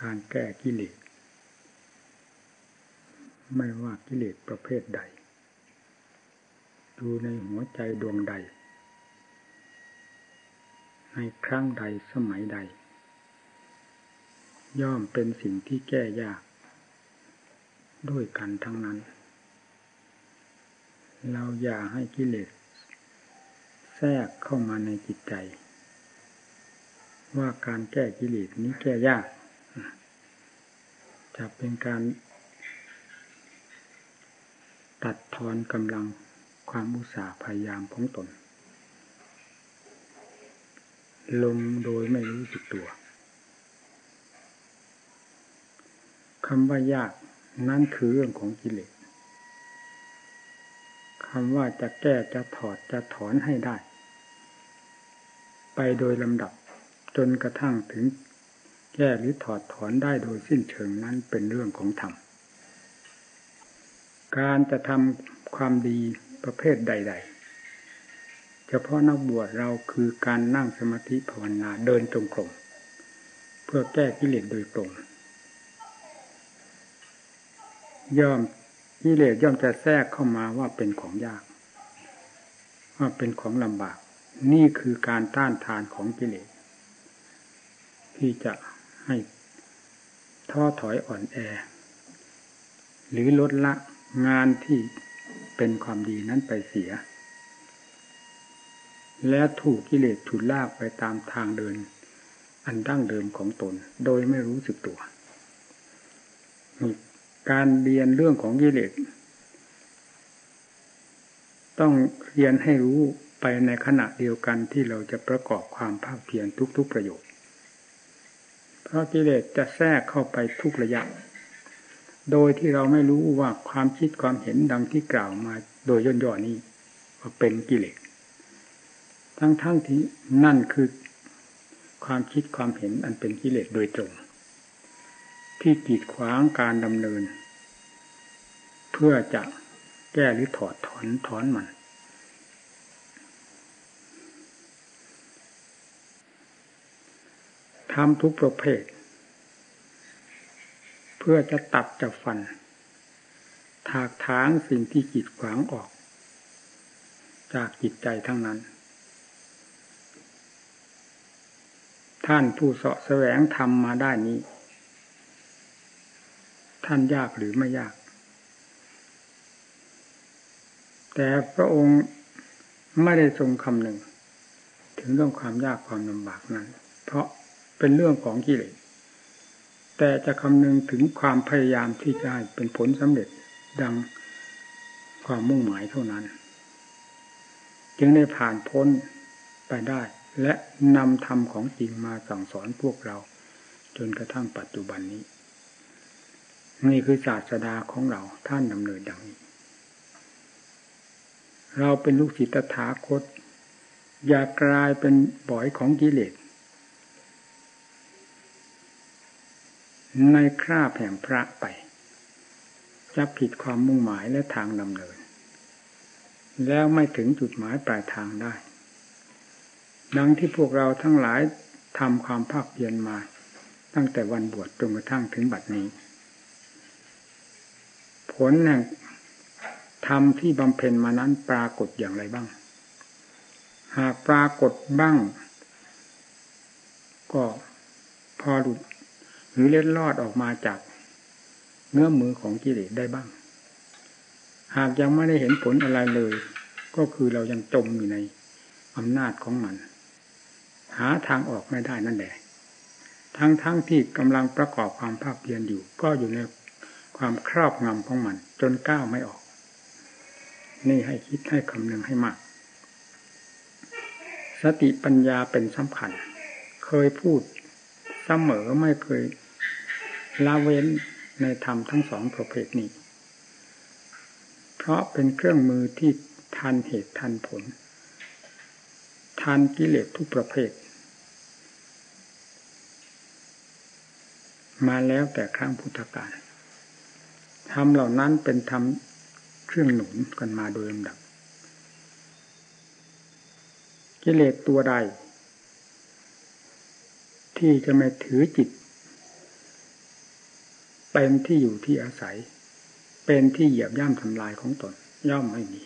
การแก้กิเลส ไม่ว่ากิเลสประเภทใด อยู่ในหัวใจดวงใด ในครั้งใดสมัยใด ย่อมเป็นสิ่งที่แก้ยาก ด้วยกันทั้งนั้น เราอย่าให้กิเลส แทรกเข้ามาในจิตใจ ว่าการแก้กิเลสนี้แก้ยาก จะเป็นการตัดทอนกำลังความอุตสาห์พยายามของตน ลงโดยไม่รู้สึกตัวคำว่ายากนั่นคือเรื่องของกิเลสคำว่าจะแก้จะถอดจะถอนให้ได้ ไปโดยลำดับจนกระทั่งถึง แก้หรือถอดถอนได้โดยสิ้นเชิงนั้นเป็นเรื่องของธรรม การจะทำความดีประเภทใด ๆ เฉพาะนักบวชเราคือการนั่งสมาธิภาวนาเดินจงกรมเพื่อแก้กิเลสโดยตรง ย่อมกิเลสย่อมจะแทรกเข้ามาว่าเป็นของยาก ว่าเป็นของลำบาก นี่คือการต้านทานของกิเลสที่จะ ให้ท้อถอยอ่อนแอ หรือลดละงานที่เป็นความดีนั้นไปเสีย และถูกกิเลสฉุดลากไปตามทางเดิน อันดั้งเดิมของตน โดยไม่รู้สึกตัว การเรียนเรื่องของกิเลสต้องเรียนให้รู้ไปในขณะเดียวกันที่เราจะประกอบความภาคเพียรทุกๆประโยชน์ เพราะกิเลสจะแทรกเข้าไปทุกระยะ โดยที่เราไม่รู้ว่าความคิดความเห็นดังที่กล่าวมาโดยย่นๆนี้ว่าเป็นกิเลส ทั้งๆทที่นั่นคือความคิดความเห็นอันเป็นกิเลสโดยตรง ที่กีดขวางการดำเนิน เพื่อจะแก้หรือถอดถอนถอนมัน ทำทุกประเภท เพื่อจะตัดจะฟัน ถากถางสิ่งที่กีดขวางออก จากจิตใจทั้งนั้น ท่านผู้เสาะแสวงทำมาได้นี้ ท่านยากหรือไม่ยาก แต่พระองค์ไม่ได้ทรงคำหนึ่ง ถึงเรื่องความยากความลำบากนั้น เพราะ เป็นเรื่องของกิเลสแต่จะคำนึงถึงความพยายามที่จะให้เป็นผลสำเร็จดังความมุ่งหมายเท่านั้น จึงได้ผ่านพ้นไปได้ และนำธรรมของจริงมาสั่งสอนพวกเรา จนกระทั่งปัจจุบันนี้ นี่คือศาสดาของเราท่านดำเนินดังนี้ เราเป็นลูกศิษย์ตถาคต อย่ากลายเป็นบ่อยของกิเลส ในคราบแห่งพระไป จะผิดความมุ่งหมายและทางดำเนิน แล้วไม่ถึงจุดหมายปลายทางได้ ดังที่พวกเราทั้งหลายทำความภาคเพียรมา ตั้งแต่วันบวชจนกระทั่งถึงบัดนี้ ผลแห่งธรรมที่บำเพ็ญมานั้นปรากฏอย่างไรบ้าง หากปรากฏบ้าง ก็พอหลุด หรือเล็ดลอดออกมาจากเนื้อมือของกิเลสได้บ้าง หากยังไม่ได้เห็นผลอะไรเลย ก็คือเรายังจมอยู่ในอำนาจของมัน หาทางออกไม่ได้นั่นแหละ ทั้งๆทที่กำลังประกอบความภาคเพียรอยู่ ก็อยู่ในความครอบงำของมัน จนก้าวไม่ออก นี่ให้คิดให้คำนึงให้มาก สติปัญญาเป็นสำคัญ เคยพูด เสมอไม่เคยละเว้นในธรรมทั้งสองประเภทนี้ เพราะเป็นเครื่องมือที่ทันเหตุทันผล ทันกิเลสทุกประเภท มาแล้วแต่ครั้งพุทธกาลธรรมเหล่านั้นเป็นธรรมเครื่องหนุนกันมาโดยลำดับ กิเลสตัวใด ที่จะไม่ถือจิต เป็นที่อยู่ที่อาศัย เป็นที่เหยียบย่ำทำลายของตน ย่อมไม่มี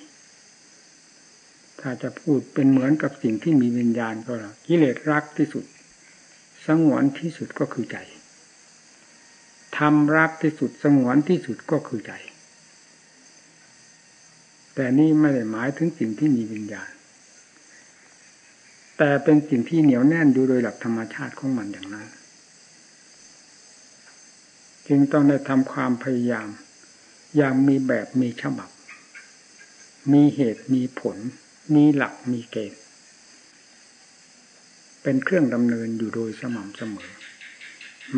ถ้าจะพูดเป็นเหมือนกับสิ่งที่มีวิญญาณก็แล้วกิเลสรักที่สุดสงวนที่สุดก็คือใจทำรักที่สุดสงวนที่สุดก็คือใจ แต่นี่ไม่ได้หมายถึงสิ่งที่มีวิญญาณ แต่เป็นสิ่งที่เหนียวแน่นอยู่โดยหลักธรรมชาติของมันอย่างนั้น จึงต้องได้ทำความพยายาม อย่างมีแบบมีฉบับ มีเหตุมีผล มีหลักมีเกณฑ์ เป็นเครื่องดำเนินอยู่โดยสม่ำเสมอ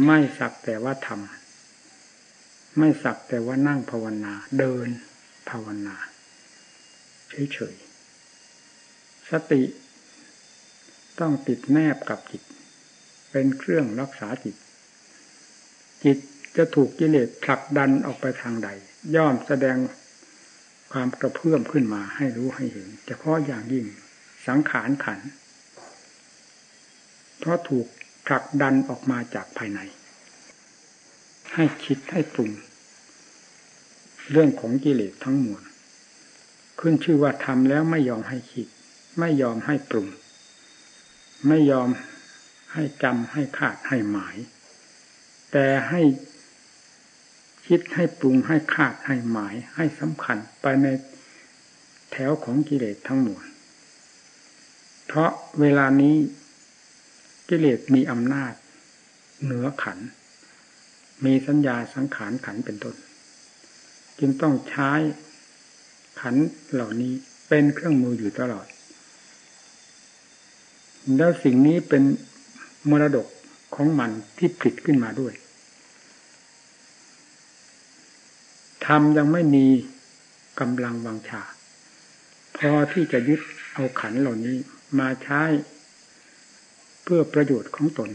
ไม่สักแต่ว่าทำไม่สักแต่ว่านั่งภาวนา เดินภาวนาเฉยๆสติ ต้องติดแนบกับจิต เป็นเครื่องรักษาจิต จิตจะถูกกิเลสผลักดันออกไปทางใด ย่อมแสดงความกระเพื่อมขึ้นมาให้รู้ให้เห็นเฉพาะอย่างยิ่งสังขารขัน เพราะถูกผลักดันออกมาจากภายใน ให้คิดให้ปรุง เรื่องของกิเลสทั้งมวลขึ้นชื่อว่าทำแล้วไม่ยอมให้คิด ไม่ยอมให้ปรุง ไม่ยอมให้จำให้คาดให้หมาย แต่ให้คิดให้ปรุงให้คาดให้หมายให้สำคัญไปในแถวของกิเลสทั้งมวลเพราะเวลานี้กิเลสมีอำนาจ เหนือขัน มีสัญญาสังขารขันเป็นต้น จึงต้องใช้ขันเหล่านี้เป็นเครื่องมืออยู่ตลอด แล้วสิ่งนี้เป็นมรดกของมันที่ผลิตขึ้นมาด้วยทำยังไม่มีกำลังวังชา พอที่จะยึดเอาขันเหล่านี้มาใช้ เพื่อประโยชน์ของตน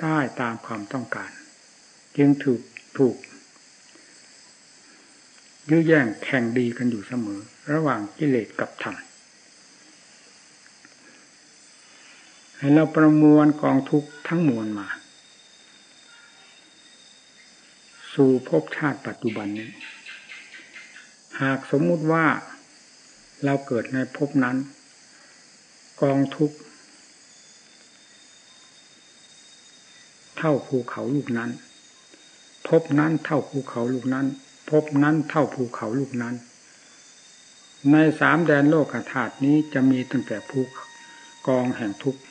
ได้ตามความต้องการ จึงถูกถูกยื้อแย่งแข่งดีกันอยู่เสมอ ระหว่างกิเลสกับธรรม ให้เราประมวลกองทุกทั้งมวลมา สู่ภพชาติปัจจุบันนี้ หากสมมุติว่าเราเกิดในภพนั้น กองทุกเท่าภูเขาลูกนั้นภพนั้นเท่าภูเขาลูกนั้นภพนั้นเท่าภูเขาลูกนั้น ในสามแดนโลกธาตุนี้จะมีตั้งแต่ภูกองแห่งทุกข์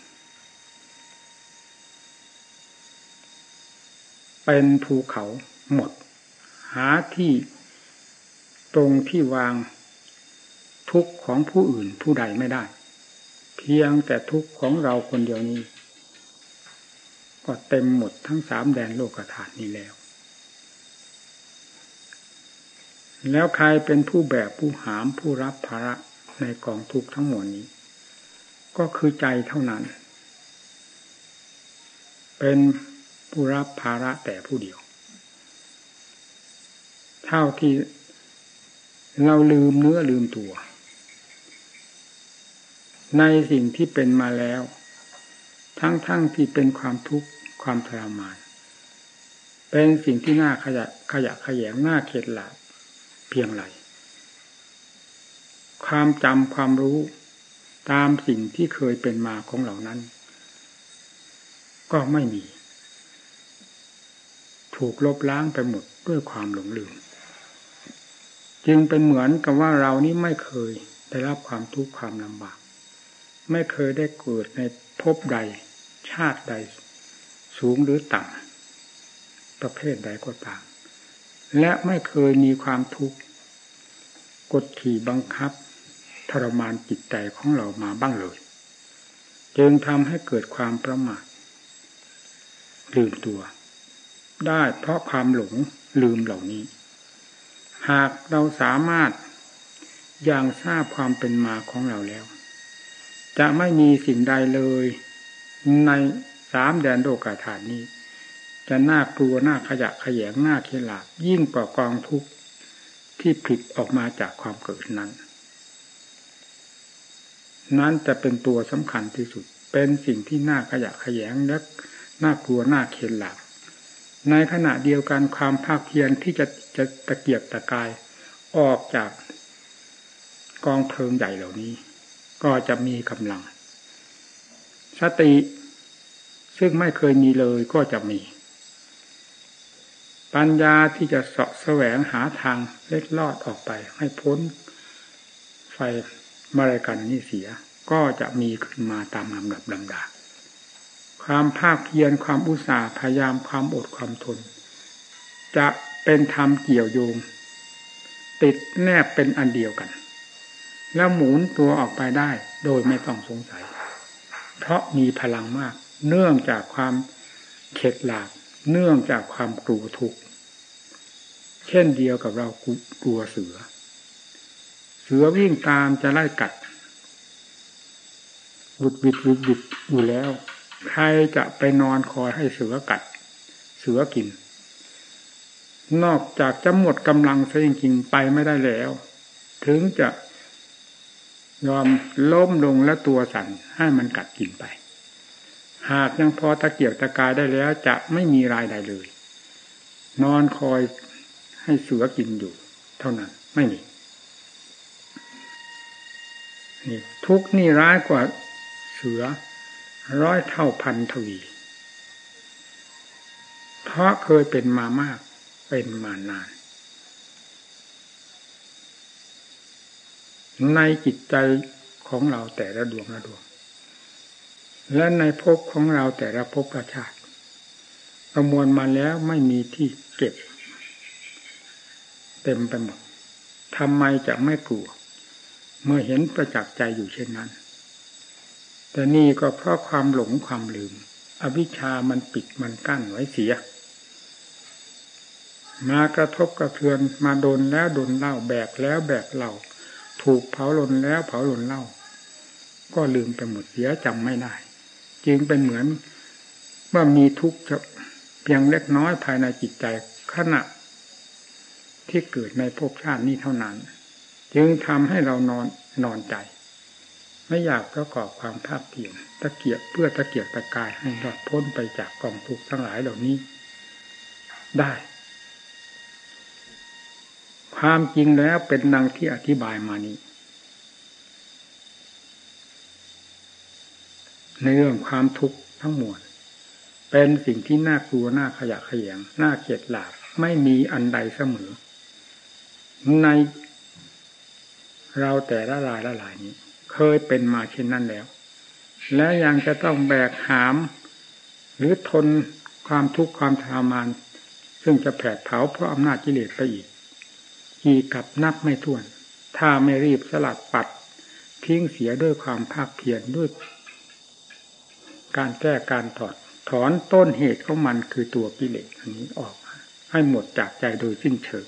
เป็นภูเขาหมด หาที่ตรงที่วางทุกข์ของผู้อื่นผู้ใดไม่ได้ เพียงแต่ทุกข์ของเราคนเดียวนี้ ก็เต็มหมดทั้งสามแดนโลกธาตุนี้แล้ว แล้วใครเป็นผู้แบกผู้หามผู้รับภาระในกองทุกข์ทั้งหมดนี้ ก็คือใจเท่านั้น เป็น ผู้รับภาระแต่ผู้เดียว เท่าที่เราลืมเนื้อลืมตัว ในสิ่งที่เป็นมาแล้ว ทั้งๆทที่เป็นความทุกข์ความทรมาน เป็นสิ่งที่น่าขยะขยะขยงน่าเข็ดหลาบเพียงไรความจำความรู้ตามสิ่งที่เคยเป็นมาของเหล่านั้น ก็ไม่มี ถูกลบล้างไปหมดด้วยความหลงลืม จึงเป็นเหมือนกับว่าเรานี้ไม่เคยได้รับความทุกข์ความลำบาก ไม่เคยได้เกิดในภพใด ชาติใด สูงหรือต่ำประเภทใดก็ตาม และไม่เคยมีความทุกข์กดขี่บังคับทรมานจิตใจของเรามาบ้างเลย จึงทำให้เกิดความประมาทลืมตัว ได้เพราะความหลงลืมเหล่านี้ หากเราสามารถอย่างทราบความเป็นมาของเราแล้ว จะไม่มีสิ่งใดเลย ในสามแดนโลกาฐานนี้ จะน่ากลัวน่าขยะขยงน่าเคลาบยิ่งกว่ากองทุกข์ที่ผลิตออกมาจากความเกิดนั้น นั้นจะเป็นตัวสำคัญที่สุด เป็นสิ่งที่น่าขยะขยงและน่ากลัวน่าเคลาบ ในขณะเดียวกันความภาคเพียรที่จะจะตะเกียบตะกายออกจากกองเพลิงใหญ่เหล่านี้ ก็จะมีกำลัง สติ ซึ่งไม่เคยมีเลยก็จะมี ปัญญาที่จะเสาะแสวงหาทางเล็ดลอดออกไป ให้พ้น ไฟมรกันนี่เสีย ก็จะมีขึ้นมาตามลำดับลำดา ความภาคเพียรความอุตสาห์พยายามความอดความทน จะเป็นธรรมเกี่ยวโยง ติดแนบเป็นอันเดียวกัน แล้วหมุนตัวออกไปได้โดยไม่ต้องสงสัย เพราะมีพลังมาก เนื่องจากความเข็ดหลาบเนื่องจากความกลัวทุกข์เช่นเดียวกับเรากลัวเสือ เสือวิ่งตามจะไล่กัดบุดบิดบุดบิดอยู่แล้ว ใครจะไปนอนคอยให้เสือกัด เสือกิน นอกจากจะหมดกำลังซะจริงๆไปไม่ได้แล้ว ถึงจะยอมล้มลงและตัวสั่นให้มันกัดกินไป หากยังพอตะเกียบตะกายได้แล้ว จะไม่มีรายใดเลย นอนคอยให้เสือกินอยู่ เท่านั้นไม่มีนี่ทุกนี่ร้ายกว่าเสือ ร้อยเท่าพันทวี เพราะเคยเป็นมามากเป็นมานาน ในจิตใจของเราแต่ละดวงละดวง และในภพของเราแต่ละภพประชาติประมวลมาแล้วไม่มีที่เก็บ เต็มไปหมดทำไมจะไม่กลัว เมื่อเห็นประจักษ์ใจอยู่เช่นนั้น แต่นี่ก็เพราะความหลงความลืม อวิชามันปิดมันกั้นไว้เสีย มากระทบกระเทือนมาโดนแล้วโดนเล่าแบกแล้วแบกเล่าถูกเผาหลนแล้วเผาหลนเล่า ก็ลืมไปหมดเสียจำไม่ได้ จึงเป็นเหมือนเมื่อมีทุกข์เพียงเล็กน้อยภายในจิตใจขณะ ที่เกิดในภพชาตินี้เท่านั้น จึงทำให้เรานอนนอนใจ ไม่อยากประกอบความภาคเพียรตะเกียบเพื่อตะเกียบตะกายให้รอดพ้นไปจากกองทุกข์ทั้งหลายเหล่านี้ ได้ ความจริงแล้วเป็นดังที่อธิบายมานี้ ในเรื่องความทุกข์ทั้งมวลเป็นสิ่งที่น่ากลัวน่าขยะแขยงน่าเกลียดหลาบไม่มีอันใดเสมอ ในเราแต่ละรายละหลายนี้ เคยเป็นมาเช่นนั้นแล้ว และยังจะต้องแบกหาม หรือทนความทุกข์ความทรมาน ซึ่งจะแผดเผาเพราะอำนาจกิเลสไปอีกกี่กับนับไม่ถ้วน ถ้าไม่รีบสลัดปัด ทิ้งเสียด้วยความภาคเพียรด้วย การแก้การถอดถอนต้นเหตุของมันคือตัวกิเลสอันนี้ออก ให้หมดจากใจโดยสิ้นเชิง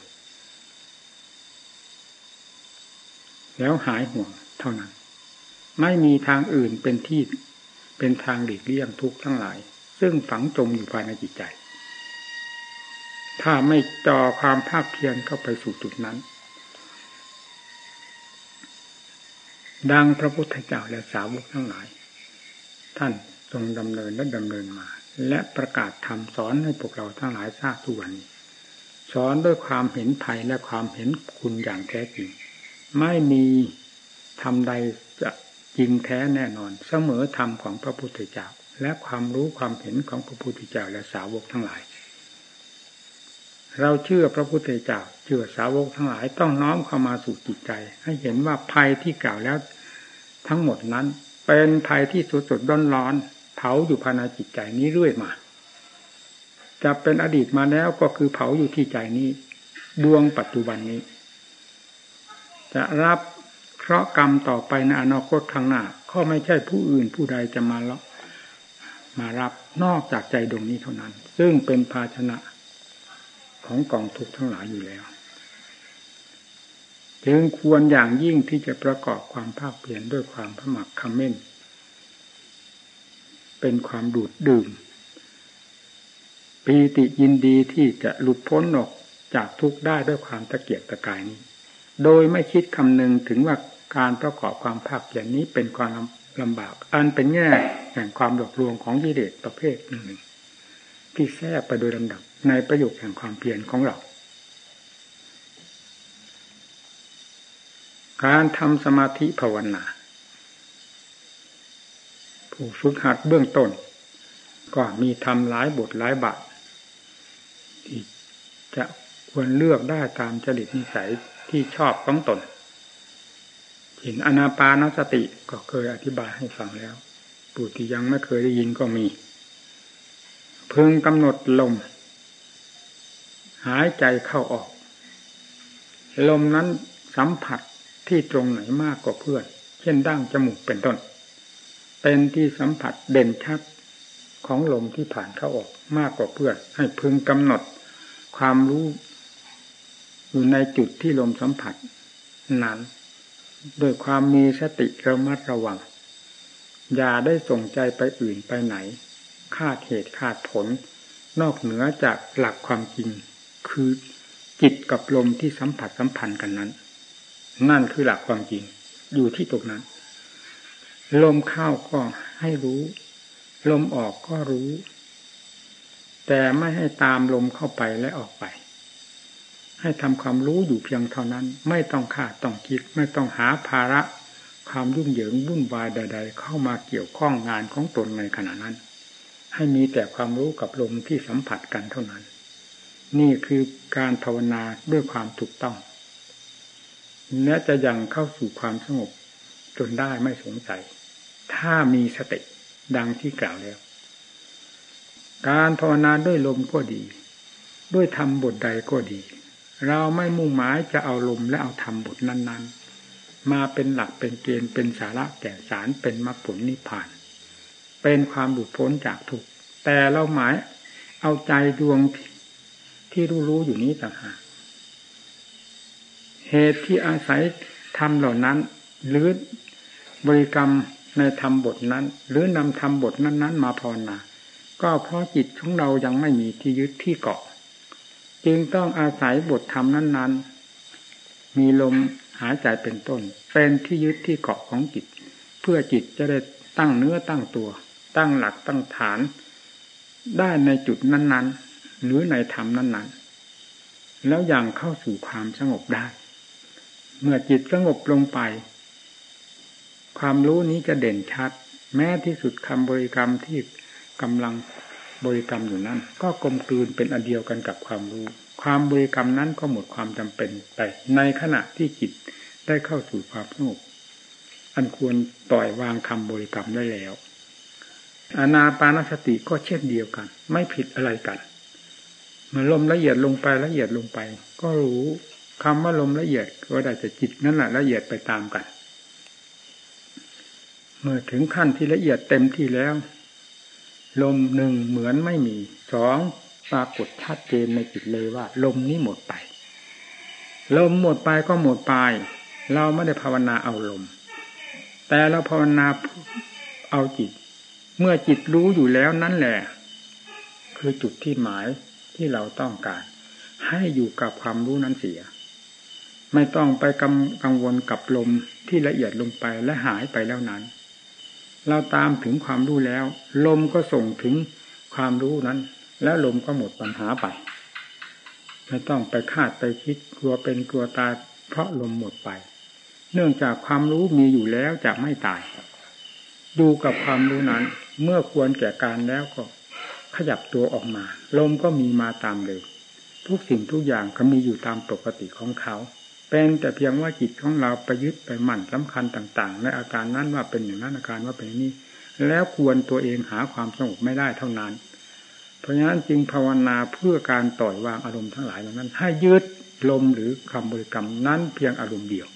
แล้วหายห่วงเท่านั้น ไม่มีทางอื่นเป็นที่เป็นทางหลีกเลี่ยงทุกข์ทั้งหลาย ซึ่งฝังจมอยู่ภายในจิตใจ ถ้าไม่จ่อความภาคเพียรเข้าไปสู่จุดนั้น ดังพระพุทธเจ้าและสาวกทั้งหลาย ท่านทรงดำเนินและดำเนินมา และประกาศทำสอนให้พวกเราทั้งหลายทราบทุกวันนี้สอนด้วยความเห็นภัยและความเห็นคุณอย่างแท้จริง ไม่มีทำใดจะ จริงแท้แน่นอน เสมอธรรมของพระพุทธเจ้า และความรู้ความเห็นของพระพุทธเจ้าและสาวกทั้งหลาย เราเชื่อพระพุทธเจ้าเชื่อสาวกทั้งหลายต้องน้อมเข้ามาสู่จิตใจ ให้เห็นว่าภัยที่กล่าวแล้ว ทั้งหมดนั้น เป็นภัยที่สุดๆร้อนเผาอยู่ภายในจิตใจนี้เรื่อยมา จะเป็นอดีตมาแล้วก็คือเผาอยู่ที่ใจนี้ดวงปัจจุบันนี้ จะรับ เคราะกรรมต่อไปในอนาคตข้างหน้าก็ไม่ใช่ผู้อื่นผู้ใดจะมาละมารับนอกจากใจดวงนี้เท่านั้น ซึ่งเป็นภาชนะของกองทุกข์ทั้งหลายอยู่แล้วจึงควรอย่างยิ่งที่จะประกอบความภาคเปลี่ยนด้วยความพมักคำเม่น เป็นความดูดดื่ม ปีติยินดีที่จะหลุดพ้นออกจากทุกข์ได้ด้วยความตะเกียกตะกายนี้ โดยไม่คิดคำนึงถึงว่า การประกอบความภาคเพียรนี้เป็นความลำบาก อันเป็นแง่แห่งความหลอกลวงของยิเดชประเภทหนึ่งที่แทรกไปโดยลำดับในประโยคแห่งความเพียรของเรา การทำสมาธิภาวนาผู้ฝึกหัดเบื้องต้น ก็มีทำหลายบทหลายบาทที่จะควรเลือกได้ตามจริตนิสัยที่ชอบของตน เห็นอนาปานสติก็เคยอธิบายให้ฟังแล้วผู้ที่ยังไม่เคยได้ยินก็มีพึงกำหนดลม หายใจเข้าออก ลมนั้นสัมผัสที่ตรงไหนมากกว่าเพื่อน เช่นดั้งจมูกเป็นต้น เป็นที่สัมผัสเด่นชัดของลมที่ผ่านเข้าออกมากกว่าเพื่อน ให้พึงกำหนดความรู้ อยู่ในจุดที่ลมสัมผัสนั้น โดยความมีสติระมัดระวัง อย่าได้ส่งใจไปอื่นไปไหน คาดเหตุคาดผล นอกเหนือจากหลักความจริง คือจิตกับลมที่สัมผัสสัมพันธ์กันนั้น นั่นคือหลักความจริง อยู่ที่ตรงนั้น ลมเข้าก็ให้รู้ ลมออกก็รู้ แต่ไม่ให้ตามลมเข้าไปและออกไป ให้ทำความรู้อยู่เพียงเท่านั้น ไม่ต้องคาดต้องคิด ไม่ต้องหาภาระ ความยุ่งเหยิงวุ่นวายใด ๆ เข้ามาเกี่ยวข้องงานของตนในขณะนั้น ให้มีแต่ความรู้กับลมที่สัมผัสกันเท่านั้น นี่คือการภาวนาด้วยความถูกต้องและจะยังเข้าสู่ความสงบจนได้ไม่สงสัย ถ้ามีสติดังที่กล่าวแล้ว การภาวนาด้วยลมก็ดี ด้วยธรรมบทใดก็ดี เราไม่มุ่งหมายจะเอาลมและเอาธรรมบทนั้น ๆ มาเป็นหลักเป็นเกณฑ์เป็นสาระแก่สารเป็นมรรคผลนิพพาน เป็นความหลุดพ้นจากทุกข์แต่เราหมายเอาใจดวงที่รู้รู้อยู่นี้ต่างหากเหตุที่อาศัยทำเหล่านั้น หรือบริกรรมในธรรมบทนั้น หรือนำธรรมบทนั้น ๆ มาภาวนาก็เพราะจิตของเรายังไม่มีที่ยึดที่เกาะ จึงต้องอาศัยบทธรรมนั้น ๆ มีลมหายใจเป็นต้น เป็นที่ยึดที่เกาะของจิต เพื่อจิตจะได้ตั้งเนื้อตั้งตัว ตั้งหลักตั้งฐาน ได้ในจุดนั้น ๆ หรือในธรรมนั้น ๆ แล้วอย่างเข้าสู่ความสงบได้ เมื่อจิตสงบลงไป ความรู้นี้จะเด่นชัด แม้ที่สุดคำบริกรรมที่กำลัง บริกรรมอยู่นั้นก็กลมกลืนเป็นอันเดียวกันกับความรู้ ความบริกรรมนั้นก็หมดความจำเป็นไปในขณะที่จิตได้เข้าสู่ความสงบอันควรปล่อยวางคำบริกรรมได้แล้ว อานาปานสติก็เช่นเดียวกัน ไม่ผิดอะไรกันเมื่อลมละเอียดลงไปละเอียดลงไป ก็รู้คำว่าลมละเอียดก็ได้แต่จิตนั่นแหละละเอียดไปตามกัน เมื่อถึงขั้นที่ละเอียดเต็มที่แล้ว ลมหนึ่งเหมือนไม่มีสองปรากฏชัดเจนในจิตเลยว่า ลมนี้หมดไป ลมหมดไปก็หมดไป เราไม่ได้ภาวนาเอาลม แต่เราภาวนาเอาจิต เมื่อจิตรู้อยู่แล้วนั่นแหละ คือจุดที่หมายที่เราต้องการ ให้อยู่กับความรู้นั้นเสีย ไม่ต้องไปกังวลกับลมที่ละเอียดลงไปและหายไปแล้วนั้น เราตามถึงความรู้แล้ว ลมก็ส่งถึงความรู้นั้น แล้วลมก็หมดปัญหาไป ไม่ต้องไปคาดไปคิดกลัวเป็นกลัวตายเพราะลมหมดไป เนื่องจากความรู้มีอยู่แล้วจะไม่ตาย ดูกับความรู้นั้น เมื่อควรแก่การแล้วก็ ขยับตัวออกมา ลมก็มีมาตามเลยทุกสิ่งทุกอย่างก็มีอยู่ตามปกติของเขา เป็นแต่เพียงว่าจิตของเราไปยึดไปมั่นสำคัญต่าง ๆ ในอาการนั้นว่าเป็นอย่างนั้นอาการว่าเป็นนี้ แล้วควรตัวเองหาความสงบไม่ได้เท่านั้น เพราะฉะนั้นจึงภาวนาเพื่อการต่อยวางอารมณ์ทั้งหลายเหล่านั้น ให้ยึดลมหรือคำบริกรรมนั้นเพียงอารมณ์เดียว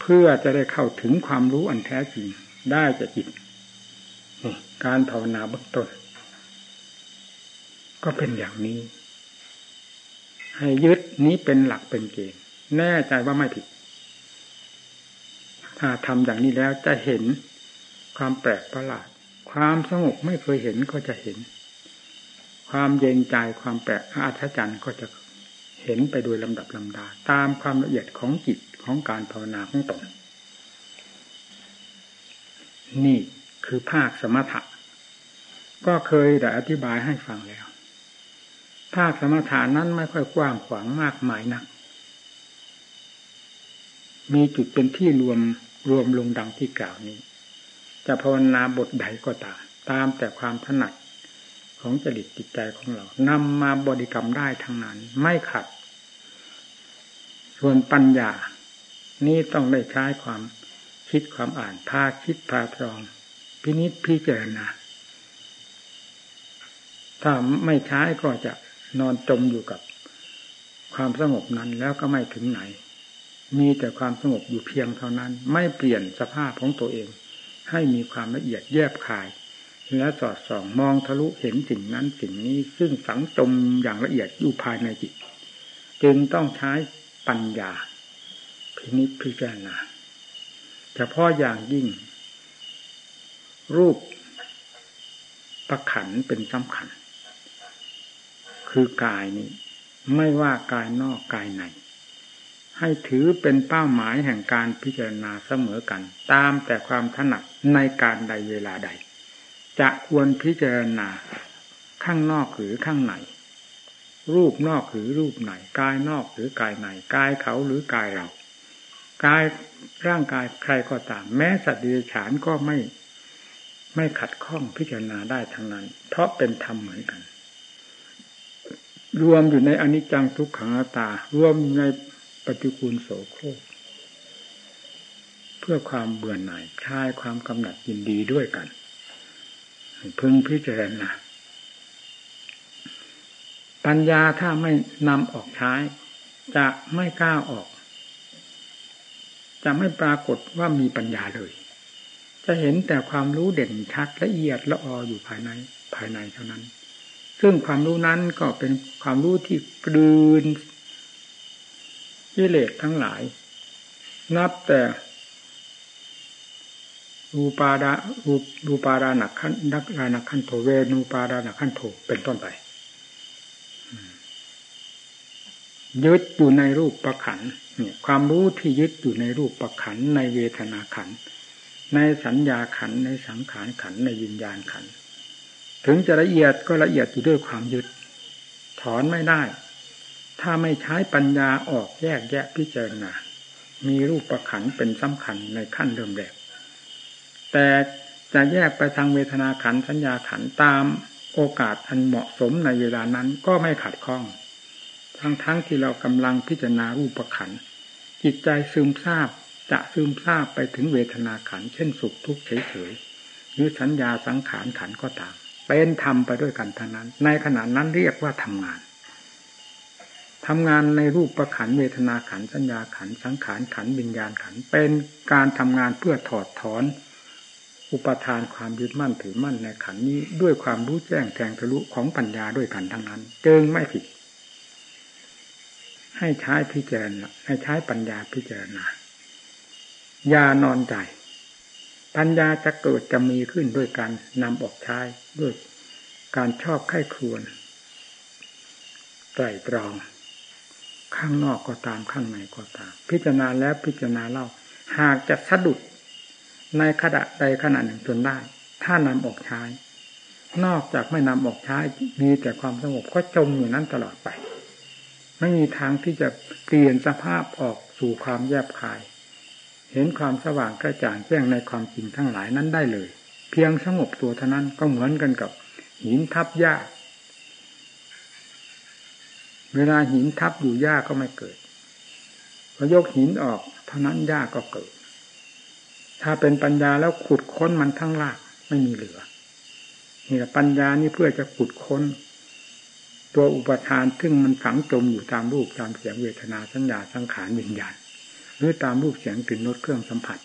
เพื่อจะได้เข้าถึงความรู้อันแท้จริงได้จากจิตการภาวนาเบื้องต้น ก็เป็นอย่างนี้ ให้ยึดนี้เป็นหลักเป็นเกณฑ์ แน่ใจว่าไม่ผิด ถ้าทำอย่างนี้แล้วจะเห็นความแปลกประหลาด ความสงบไม่เคยเห็นก็จะเห็น ความเย็นใจความแปลกอัศจรรย์ก็จะเห็นไปโดยลำดับลำดา ตามความละเอียดของจิตของการภาวนาของตนนี่คือภาคสมถะ ก็เคยแต่อธิบายให้ฟังแล้ว ภาคสมถานั้นไม่ค่อยกว้างขวางมากมายนัก มีจุดเป็นที่รวมรวมลงดังที่กล่าวนี้ จะภาวนาบทใดก็ตาม ตามแต่ความถนัดของจริตจิตใจของเรานำมาบริกรรมได้ทั้งนั้น ไม่ขัด ส่วนปัญญา นี่ต้องได้ใช้ความคิดความอ่านพาคิดพาตรอง พินิจพิจารณาถ้าไม่ใช้ก็จะนอนจมอยู่กับความสงบนั้นแล้วก็ไม่ถึงไหน มีแต่ความสงบอยู่เพียงเท่านั้น ไม่เปลี่ยนสภาพของตัวเอง ให้มีความละเอียดแยบคาย และสอดส่องมองทะลุเห็นสิ่งนั้นสิ่งนี้ซึ่งสังจมอย่างละเอียดอยู่ภายในจิต จึงต้องใช้ปัญญา พินิจพิจารณาเฉพาะอย่างยิ่ง รูปประขันเป็นสำคัญ คือกายนี้ ไม่ว่ากายนอกกายใน ให้ถือเป็นเป้าหมายแห่งการพิจารณาเสมอกัน ตามแต่ความถนัดในการใดเวลาใด จะควรพิจารณาข้างนอกหรือข้างในรูปนอกหรือรูปไหนกายนอกหรือกายในกายเขาหรือกายเรากายร่างกายใครก็ตาม แม้สัตว์ดิฉานก็ไม่ ไม่ขัดข้องพิจารณาได้ทั้งนั้น เพราะเป็นธรรมเหมือนกัน รวมอยู่ในอนิจจังทุกขังตา รวมใน ปฏิกูลโสโครกเพื่อความเบื่อหน่ายคลายความกำหนัดยินดีด้วยกันพึงพิจารณาปัญญาถ้าไม่นำออกใช้ จะไม่กล้าออก จะไม่ปรากฏว่ามีปัญญาเลย จะเห็นแต่ความรู้เด่นชัดละเอียดละอออยู่ภายในภายในเท่านั้น ซึ่งความรู้นั้นก็เป็นความรู้ที่กลืน กิเลสทั้งหลาย นับแต่รูปาดารูรูปาดาหนักขันนักรานักขันโทเวนูปาดาหนักขันโทเป็นต้นไปยึดอยู่ในรูปประขันเนี่ยความรู้ที่ยึดอยู่ในรูปประขันในเวทนาขัน ในสัญญาขันในสังขารขันในวิญญาณขัน ถึงจะละเอียดก็ละเอียดอยู่ด้วยความยึด ถอนไม่ได้ ถ้าไม่ใช้ปัญญาออกแยกแยะพิจารณา มีรูปประขันเป็นสำคัญในขั้นเริ่มแรก แต่จะแยกไปทางเวทนาขันสัญญาขันตามโอกาสอันเหมาะสมในเวลานั้นก็ไม่ขัดข้อง ทั้งทั้งที่เรากำลังพิจารณารูปขันจิตใจซึมซาบจะซึมซาบไปถึงเวทนาขันเช่นสุขทุกข์เฉยๆหรือสัญญาสังขารขันก็ตาม เป็นธรรมไปด้วยกันทั้งนั้น ในขณะนั้นเรียกว่าทำงาน ทำงานในรูปประขันเวทนาขันสัญญาขันสังขารขันวิญญาณขันเป็นการทำงานเพื่อถอดถอน อุปทานความยึดมั่นถือมั่นในขันนี้ด้วยความรู้แจ้งแทงทะลุของปัญญาด้วยกันทั้งนั้นจึงไม่ผิด ให้ใช้พิจารณาให้ใช้ปัญญาพิจารณาอย่านอนใจ ปัญญาจะเกิดจะมีขึ้นด้วยการนำออกใช้ด้วยการชอบไข้ครวนไตรตรอง ข้างนอกก็ตามข้างในก็ตาม พิจารณาแล้วพิจารณาเล่า หากจะสะดุดในขณะใดขณะหนึ่งจนได้ ถ้านำออกใช้ นอกจากไม่นำออกใช้มีแต่ความสงบก็จมอยู่นั้นตลอดไป ไม่มีทางที่จะเปลี่ยนสภาพออกสู่ความแยบคาย เห็นความสว่างกระจ่างแจ้งในความจริงทั้งหลายนั้นได้เลย เพียงสงบตัวเท่านั้นก็เหมือนกันกับหินทับหญ้า เวลาหินทับอยู่หญ้าก็ไม่เกิดพอยกหินออกเท่านั้นหญ้าก็เกิด ถ้าเป็นปัญญาแล้วขุดค้นมันทั้งรากไม่มีเหลือนี่แหละปัญญานี่เพื่อจะขุดค้น ตัวอุปทานซึ่งมันฝังจมอยู่ตามรูปตามเสียงเวทนาสัญญาสังขารวิญญาณหรือตามรูปเสียงกลิ่นรสเครื่องสัมผัส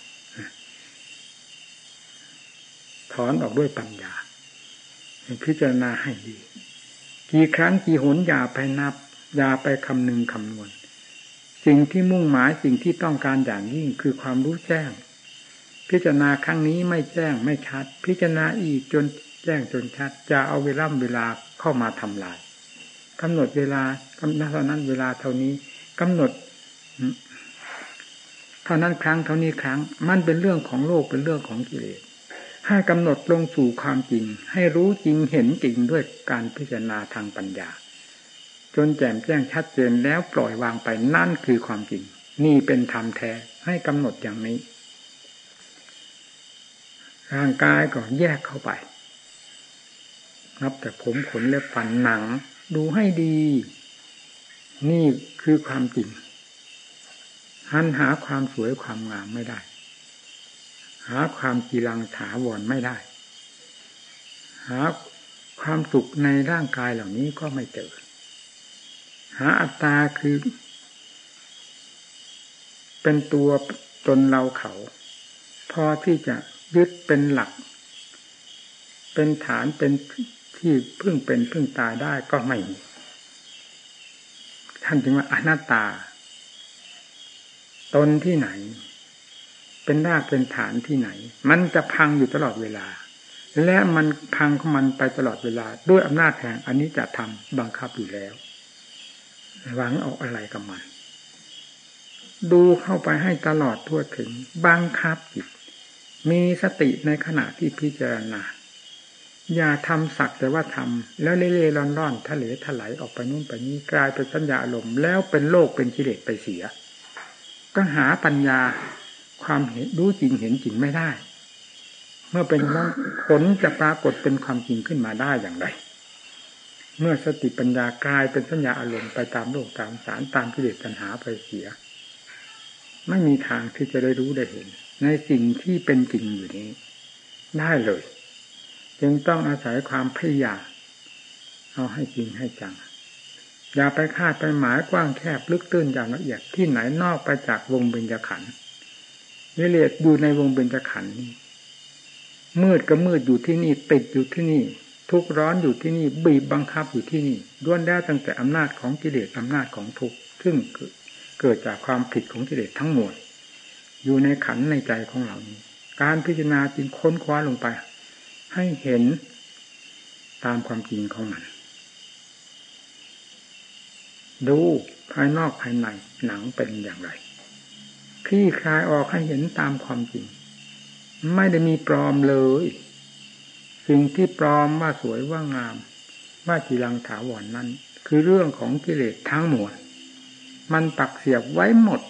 ถอนออกด้วยปัญญาพิจารณาให้ดี กี่ครั้งกี่หนอย่าไปนับ อย่าไปคำนึงคำนวณสิ่งที่มุ่งหมายสิ่งที่ต้องการอย่างยิ่งคือความรู้แจ้ง พิจารณาครั้งนี้ไม่แจ้งไม่ชัด พิจารณาอีกจนแจ้งจนชัด จะเอาเวลาเวลาเข้ามาทำลายกำหนดเวลากำหนดเท่านั้นเวลาเท่านี้กำหนดเท่านั้นครั้งเท่านี้ครั้ง มันเป็นเรื่องของโลกเป็นเรื่องของกิเลสให้กำหนดลงสู่ความจริง ให้รู้จริงเห็นจริงด้วยการพิจารณาทางปัญญา จนแจ่มแจ้งชัดเจนแล้วปล่อยวางไปนั่นคือความจริง นี่เป็นธรรมแท้ให้กำหนดอย่างนี้ ร่างกายก็แยกเข้าไป นับแต่ผมขนเล็บฟันหนัง ดูให้ดี นี่คือความจริงหันหาความสวยความงามไม่ได้ หาความกีรังถาวรไม่ได้ หาความสุขในร่างกายเหล่านี้ก็ไม่เจอ หาอัตตาคือ เป็นตัวตนเราเขา พอที่จะยึดเป็นหลัก เป็นฐานเป็นที่พึ่งเป็นพึ่งตายได้ก็ไม่มีท่านจึงว่าอนัตตา ตนที่ไหน เป็นรากเป็นฐานที่ไหน มันจะพังอยู่ตลอดเวลา และมันพังของมันไปตลอดเวลา ด้วยอำนาจแห่งอันนี้จะทำบังคับอยู่แล้ว หวังเอาอะไรกับมัน ดูเข้าไปให้ตลอดทั่วถึงบังคับจิต มีสติในขณะที่พิจารณาอย่าทำสักแต่ว่าทำแล้วเล่ๆร่อนๆทะเลถลายออกไปนู่นไปนี้กลายเป็นสัญญาอารมณ์แล้วเป็นโลกเป็นกิเลสไปเสีย ก็หาปัญญาความเห็นรู้จริงเห็นจริงไม่ได้ เมื่อเป็นนั้นผลจะปรากฏเป็นความจริงขึ้นมาได้อย่างไร เมื่อสติปัญญากลายเป็นสัญญาอารมณ์ไปตามโลกตามสารตามกิเลสปัญหาไปเสีย ไม่มีทางที่จะได้รู้ได้เห็น ในสิ่งที่เป็นจริงอยู่นี้ ได้เลย จึงต้องอาศัยความพยายามเอาให้จริงให้จัง อย่าไปคาดไปหมายกว้างแคบลึกตื้นอย่างละเอียดที่ไหนนอกไปจากวงเบญจขันธ์วิเลศอยู่ในวงเบญจขันธ์นี้มืดก็มืดอยู่ที่นี่ติดอยู่ที่นี่ ทุกร้อนอยู่ที่นี่บีบบังคับอยู่ที่นี่ด้วนได้ตั้งแต่อำนาจของกิเลสอำนาจของทุกข์ซึ่งเกิดจากความผิดของกิเลสทั้งหมดอยู่ในขันในใจของเรานี้ การพิจารณาจึงค้นคว้าลงไป ให้เห็นตามความจริงของมัน ดูภายนอกภายในหนังเป็นอย่างไรคลี่คลายออกให้เห็นตามความจริง ไม่ได้มีปลอมเลย สิ่งที่ปลอมว่าสวยว่างาม ว่าจีรังถาวรนนั้น คือเรื่องของกิเลสทั้งหมดมันปักเสียบไว้หมด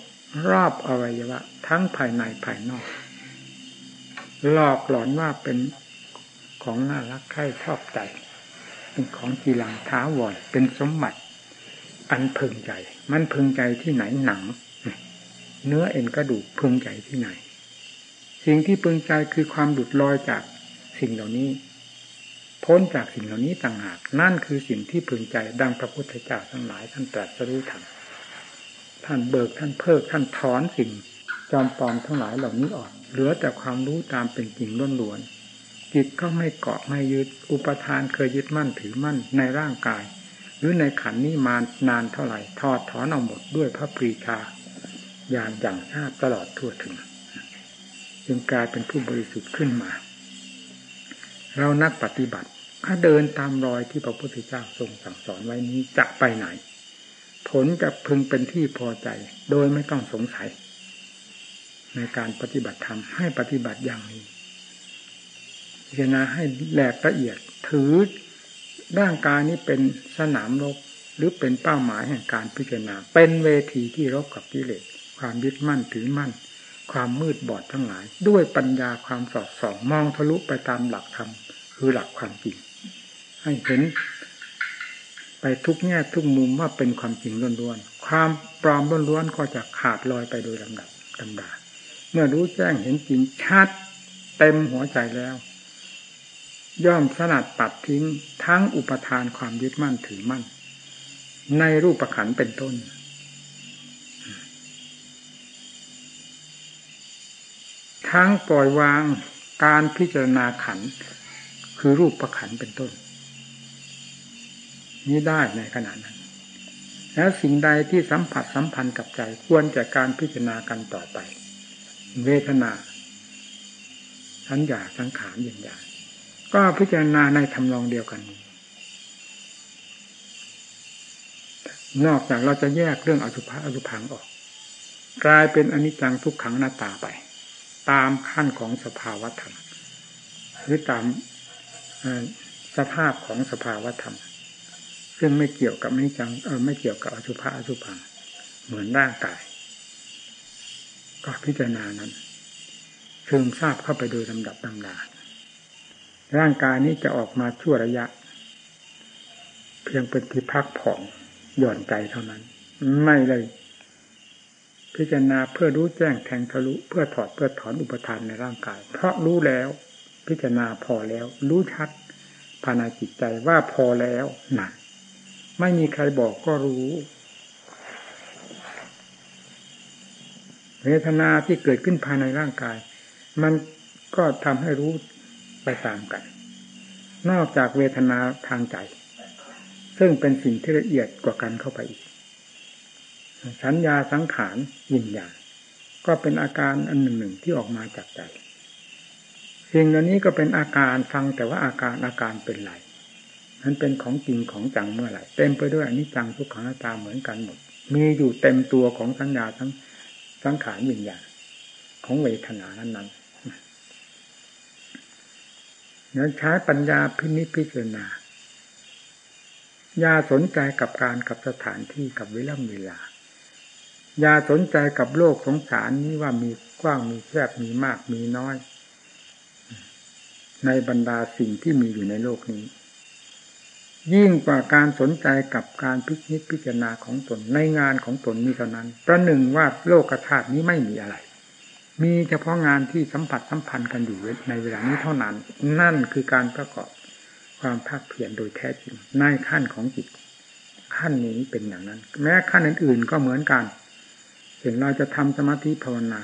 รอบอวัยวะ ทั้งภายในภายนอก หลอกหลอนว่าเป็นของน่ารักใคร่ชอบใจ เป็นของกีฬาท้าวอนเป็นสมบัติ อันพึงใจ มันพึงใจที่ไหนหนัง เนื้อเอ็นกระดูกพึงใจที่ไหน สิ่งที่พึงใจคือความหลุดลอยจาก สิ่งเหล่านี้ พ้นจากสิ่งเหล่านี้ต่างหาก นั่นคือสิ่งที่พึงใจดังพระพุทธเจ้าทั้งหลายท่านตรัสรู้ธรรมท่านเบิกท่านเพิกท่านถอนสิ่ง จอมปลอมทั้งหลายเหล่านี้ออก เหลือแต่ความรู้ตามเป็นจริงล้วนๆจิตก็ไม่เกาะไม่ยึดอุปทานเคยยึดมั่นถือมั่นในร่างกาย หรือในขันนี้มานานเท่าไหร่ทอดถอนเอาหมดด้วยพระปรีชาญาณอย่างชาติตลอดทั่วถึง จึงกลายเป็นผู้บริสุทธิ์ขึ้นมา เรานักปฏิบัติ ถ้าเดินตามรอยที่พระพุทธเจ้าทรงสั่งสอนไว้นี้จะไปไหน ผลจะพึงเป็นที่พอใจ โดยไม่ต้องสงสัย ในการปฏิบัติธรรมให้ปฏิบัติอย่างนี้พิจารณาให้แหลกละเอียดถือร่างกายนี้เป็นสนามรบหรือเป็นเป้าหมายแห่งการพิจารณา เป็นเวทีที่รบกับกิเลสความยึดมั่นถือมั่น ความมืดบอดทั้งหลาย ด้วยปัญญาความสอดส่องมองทะลุไปตามหลักธรรม คือหลักความจริง ให้เห็น ไปทุกแง่ทุกมุมว่าเป็นความจริงล้วนๆความปลอมล้วนๆก็จะขาดลอยไปโดยลำดับลำดา เมื่อรู้แจ้งเห็นจริงชัดเต็มหัวใจแล้ว ย่อมสลัดปัดทิ้งทั้งอุปทานความยึดมั่นถือมั่น ในรูปขันเป็นต้นทั้งปล่อยวางการพิจารณาขัน คือรูปประขันเป็นต้น นี้ได้ในขณะนั้น แล้วสิ่งใดที่สัมผัสสัมพันธ์กับใจควรจะการพิจารณากันต่อไป เวทนาสัญญาสังขารยินญาก็พิจารณาในทำนองเดียวกันนอกจากเราจะแยกเรื่องอสุภะอสุพังออก กลายเป็นอนิจจังทุกขังหน้าตาไป ตามขั้นของสภาวะธรรมหรือตาม สภาพของสภาวธรรม ซึ่งไม่เกี่ยวกับไม่จังไม่เกี่ยวกับอสุภะอสุพัง เหมือนร่างกาย ก็พิจารณานั้นซึมทราบเข้าไปโดยลำดับลำดาร่างกายนี้จะออกมาชั่วระยะ เพียงเป็นที่พักผ่อนหย่อนใจเท่านั้น ไม่เลยพิจารณาเพื่อรู้แจ้งแทงทะลุเพื่อถอดเพื่อถอนอุปทานในร่างกาย เพราะรู้แล้ว พิจารณาพอแล้ว รู้ชัดภายในจิตใจว่าพอแล้วนั่นไม่มีใครบอกก็รู้เวทนาที่เกิดขึ้นภายในร่างกาย มันก็ทำให้รู้ไปตามกัน นอกจากเวทนาทางใจ ซึ่งเป็นสิ่งที่ละเอียดกว่ากันเข้าไปอีก สัญญาสังขารยินญาณก็เป็นอาการอันหนึ่งหนึ่งที่ออกมาจากใจ สิ่งเหล่านี้ก็เป็นอาการฟังแต่ว่าอาการอาการเป็นไรนั้นเป็นของจริงของจังเมื่อไหร่เต็มไปด้วยอนิจจังทุกขังตาเหมือนกันหมด มีอยู่เต็มตัวของสัญญาทั้งสังขารวิญญาณของเวทนานั้นนั้นนั้นใช้ปัญญาพินิจพิจารณาอย่าสนใจกับการกับสถานที่กับเวลาเวลาอย่าสนใจกับโลกสงสารนี้ว่ามีกว้างมีแคบมีมากมีน้อย ในบรรดาสิ่งที่มีอยู่ในโลกนี้ ยิ่งกว่าการสนใจกับการพิจิตพิจารณาของตนในงานของตนนี้เท่านั้น ประหนึ่งว่าโลกธาตุนี้ไม่มีอะไร มีเฉพาะงานที่สัมผัสสัมพันธ์กันอยู่ในเวลานี้เท่านั้น นั่นคือการประกอบความภาคเพียรโดยแท้จริงในขั้นของจิตขั้นนี้เป็นอย่างนั้น แม้ขั้นอื่น ๆ ก็เหมือนกันเห็นเราจะทำสมาธิภาวนา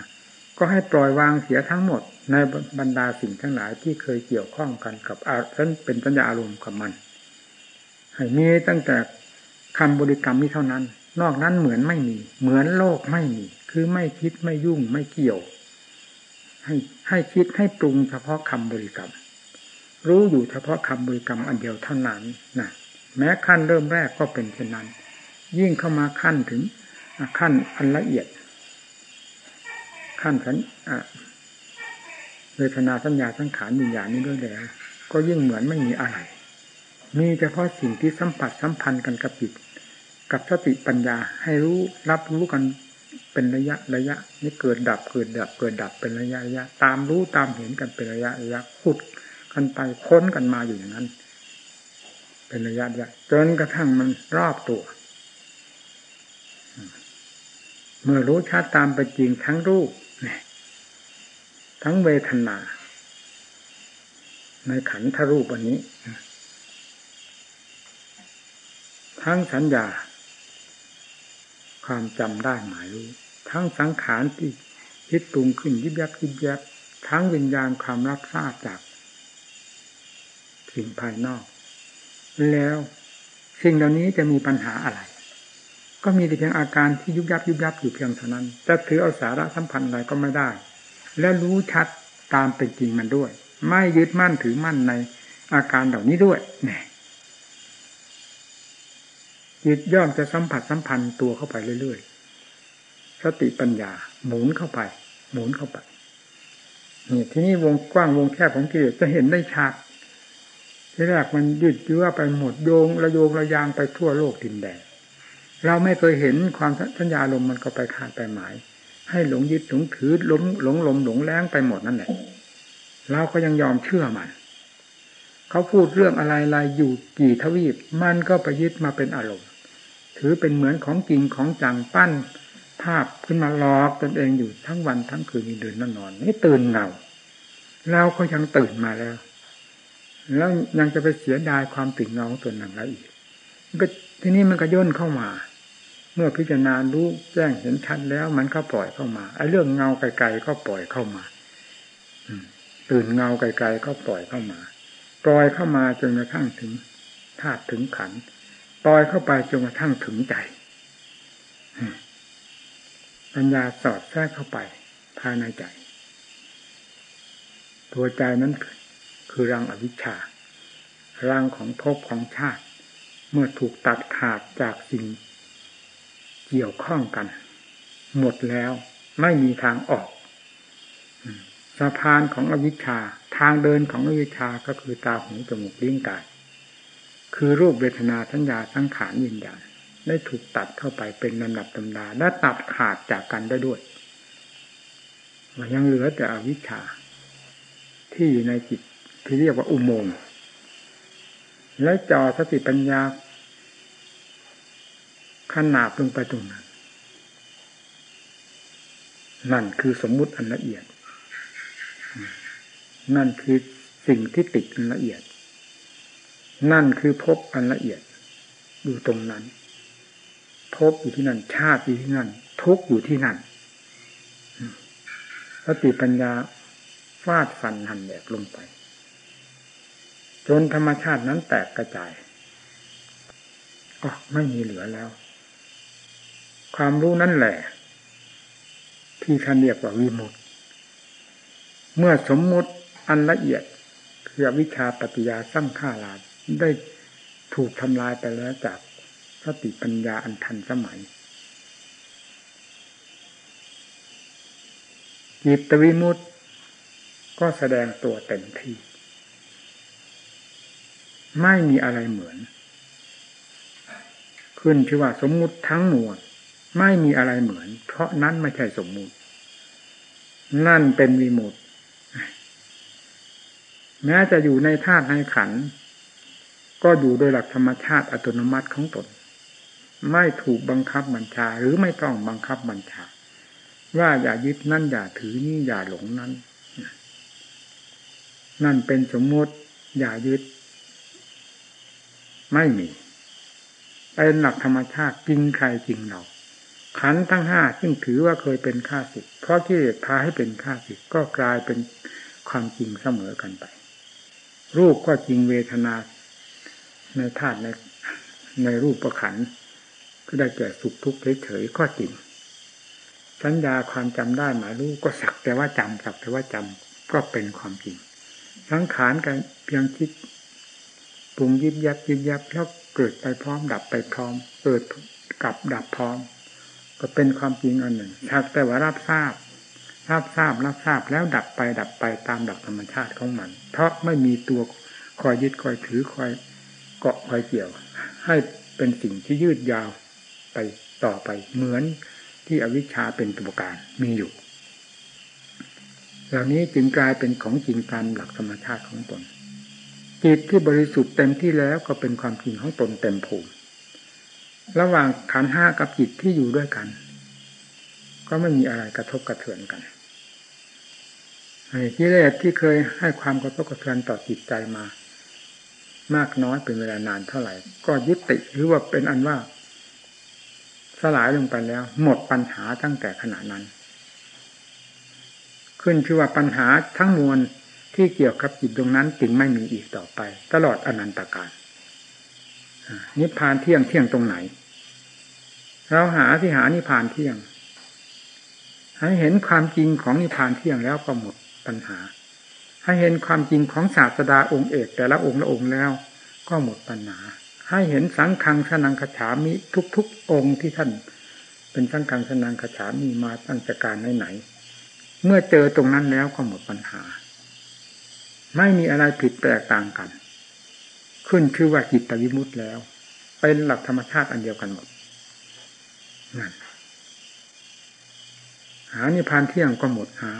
ก็ให้ปล่อยวางเสียทั้งหมด ในบรรดาสิ่งทั้งหลายที่เคยเกี่ยวข้องกันกับอาเป็นปัญญาอารมณ์กับมัน ให้มีตั้งแต่คำบริกรรมนี้เท่านั้น นอกนั้นเหมือนไม่มี เหมือนโลกไม่มี คือไม่คิดไม่ยุ่งไม่เกี่ยว ให้ให้คิดให้ปรุงเฉพาะคำบริกรรม รู้อยู่เฉพาะคำบริกรรมอันเดียวเท่านั้นนะแม้ขั้นเริ่มแรกก็เป็นเช่นนั้น ยิ่งเข้ามาขั้นถึงขั้นอันละเอียด ขั้นสัญ เวทนาสัญญาสังขารวิญญาณนี้ด้วยแล้วก็ยิ่งเหมือนไม่มีอะไร มีเฉพาะสิ่งที่สัมผัสสัมพันธ์กันกับจิต กับสติปัญญาให้รู้รับรู้กันเป็นระยะระยะนี่เกิดดับเกิดดับเกิดดับเป็นระยะระยะ ตามรู้ตามเห็นกันเป็นระยะระยะขุดกันไปค้นกันมาอยู่อย่างนั้น เป็นระยะระยะจนกระทั่งมันรอบตัว เมื่อรู้ชัดตามไปจริงทั้งรูปเนี่ย ทั้งเวทนา ในขันธรูปวันนี้ ทั้งสัญญา ความจำได้หมายรู้ ทั้งสังขารที่คิดตุงขึ้นยิบยับยิบยับทั้งวิญญาณความรับทราบจากสิ่งภายนอก แล้วสิ่งเหล่านี้จะมีปัญหาอะไร ก็มีแต่เพียงอาการที่ยุบยับยุบยับอยู่เพียงเท่านั้นจะถือเอาสาระสัมพันธ์อะไรก็ไม่ได้ และรู้ชัดตามเป็นจริงมันด้วย ไม่ยึดมั่นถือมั่นในอาการเหล่านี้ด้วยเนี่ยจิตย่อมจะสัมผัสสัมพันธ์ตัวเข้าไปเรื่อยๆ สติปัญญา หมุนเข้าไป หมุนเข้าไปนี่ที่นี่วงกว้างวงแคบของกิเลสจะเห็นได้ชัดที่แรกมันยืดเยื้อไปหมดโยงระโยงระยางไปทั่วโลกดินแดนเราไม่เคยเห็นความสัญญาลมมันก็ไปขาดไปหมาย ให้หลงยึดหลงถือหลงหลงลมหลงแรงไปหมดนั่นแหละเราก็ยังยอมเชื่อมัน เขาพูดเรื่องอะไรอะไรอยู่กี่ทวีป มันก็ไปยึดมาเป็นอารมณ์ ถือเป็นเหมือนของจริงของจังปั้น ภาพขึ้นมาหลอกตนเองอยู่ทั้งวันทั้งคืนเดินนอนนอนไม่ตื่นเงาเราก็ยังตื่นมาแล้ว แล้วยังจะไปเสียดายความตื่นเงาตัวนั้นแล้วอีกทีนี้มันก็ย่นเข้ามา เมื่อพิจารณารู้แจ้งเห็นชัดแล้ว มันก็ปล่อยเข้ามาไอ้เรื่องเงาไกลๆก็ปล่อยเข้ามาตื่นเงาไกลๆก็ปล่อยเข้ามา ปล่อยเข้ามาจนกระทั่งถึงธาตุถึงขันปล่อยเข้าไปจนกระทั่งถึงใจปัญญาสอดแทรกเข้าไปภายในใจ ตัวใจนั้นคือรังอวิชชารังของภพของชาติ เมื่อถูกตัดขาดจากสิ่ง เกี่ยวข้องกัน หมดแล้วไม่มีทางออกสะพานของอวิชชา ทางเดินของอวิชชาก็คือตาหูจมูกลิ้นกาย คือรูปเวทนาสัญญาสังขารวิญญาณได้ถูกตัดเข้าไปเป็นลำดับตำดาและตัดขาดจากกันได้ด้วยมันยังเหลือแต่อวิชชา ที่อยู่ในจิตที่เรียกว่าอุโมงค์และจอสติปัญญา ขนาบลงไปตรงนั้น นั่นคือสมมุติอันละเอียด นั่นคือสิ่งที่ติดอันละเอียด นั่นคือพบอันละเอียด อยู่ตรงนั้น พบอยู่ที่นั่น ชาติอยู่ที่นั่น ทุกอยู่ที่นั่นสติปัญญาฟาดฟันหันแหลกลงไป จนธรรมชาตินั้นแตกกระจายอ๋อไม่มีเหลือแล้ว ความรู้นั่นแหละ ที่ท่านเรียกว่าวิมุตติเมื่อสมมุติอันละเอียดคือวิชาปฏิยาซ้ำฆ่าลาได้ถูกทำลายไปแล้วจากสติปัญญาอันทันสมัยจิตวิมุตติก็แสดงตัวเต็มที่ ไม่มีอะไรเหมือน ขึ้นชื่อว่าสมมุติทั้งมวล ไม่มีอะไรเหมือน เพราะนั้นไม่ใช่สมมุติ นั่นเป็นวิมุตติแม้จะอยู่ในธาตุในขัน ก็อยู่โดยหลักธรรมชาติอัตโนมัติของตน ไม่ถูกบังคับบัญชาหรือไม่ต้องบังคับบัญชา ว่าอย่ายึดนั่นอย่าถือนี่อย่าหลงนั้น นั่นเป็นสมมติอย่ายึด ไม่มีเป็นหลักธรรมชาติจริงใครจริงเรา ขันทั้งห้าซึ่งถือว่าเคยเป็นข้าศึกเพราะที่พาให้เป็นข้าศึกก็กลายเป็นความจริงเสมอกันไป รูปก็จริงเวทนา ในธาตุในในรูปประขันก็ได้แก่สุขทุกข์เฉยๆก็จริง สัญญาความจำได้หมายรู้ก็สักแต่ว่าจำสักแต่ว่าจำก็เป็นความจริงสังขารกันเพียงคิดปรุงยิบยับยิบยับแล้วเกิดไปพร้อมดับไปพร้อม เกิดกับดับพร้อม ก็เป็นความจริงอันหนึ่งชักแต่ว่ารับทราบ รับทราบรับทราบแล้วดับไปดับไปตามดับธรรมชาติของมัน เพราะไม่มีตัวคอยยึดคอยถือคอยเกาะคอยเกี่ยว ให้เป็นสิ่งที่ยืดยาวไปต่อไปเหมือนที่อวิชชาเป็นตัวการมีอยู่ เหล่านี้จึงกลายเป็นของจริงตามหลักธรรมชาติของตนจิตที่บริสุทธิ์เต็มที่แล้วก็เป็นความจริงของตนเต็มภูมิ ระหว่างขันห้ากับจิตที่อยู่ด้วยกัน ก็ไม่มีอะไรกระทบกระเทือนกันกิเลสที่เคยให้ความกระทบกระเทือนต่อจิตใจมา มากน้อยเป็นเวลานานเท่าไหร่ ก็ยุติหรือว่าเป็นอันว่า สลายลงไปแล้ว หมดปัญหาตั้งแต่ขณะนั้น ขึ้นชื่อว่าปัญหาทั้งมวลที่เกี่ยวกับจิตตรงนั้นจึงไม่มีอีกต่อไป ตลอดอนันตการ นิพพานเที่ยงเที่ยงตรงไหน เราหาที่หานิพพานเที่ยงให้เห็นความจริงของนิพพานเที่ยงแล้วก็หมดปัญหา ให้เห็นความจริงของศาสดาองค์เอกแต่ละองค์ละองค์แล้ว ก็หมดปัญหา ให้เห็นสังขังสนังขฉามิทุกๆองค์ที่ท่าน เป็นสังขังสนังขฉามีมาตั้งแต่การไหนเมื่อเจอตรงนั้นแล้วก็หมดปัญหา ไม่มีอะไรผิดแปลกต่างกัน ขึ้นชื่อว่าจิตวิมุตต์แล้ว เป็นหลักธรรมชาติอันเดียวกันหมดนั่นหานิพพานเที่ยงก็หมดหา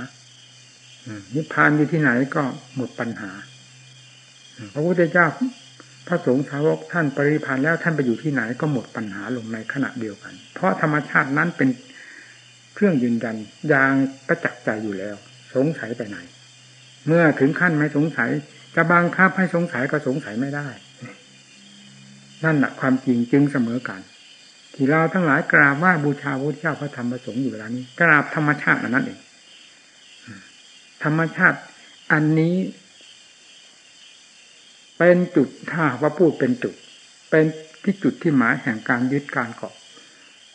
นิพพานอยู่ที่ไหนก็หมดปัญหาพระพุทธเจ้าพระสงฆ์สาวกท่านปริพานธ์แล้วท่านไปอยู่ที่ไหนก็หมดปัญหาลงในขณะเดียวกัน เพราะธรรมชาตินั้นเป็นเครื่องยืนยันอย่างประจักษ์ใจอยู่แล้ว สงสัยไปไหน เมื่อถึงขั้นไม่สงสัย จะบังคับให้สงสัยก็สงสัยไม่ได้ นั่นแหละความจริงจึงเสมอกัน ที่เราทั้งหลายกราบว่าบูชาพระเจ้าพระธรรมพระสงฆ์อยู่เวลานี้ กราบธรรมชาติอันนั้นเองธรรมชาติอันนี้ เป็นจุดถ้าว่าพูดเป็นจุด เป็นที่จุดที่หมายแห่งการยึดการเกาะ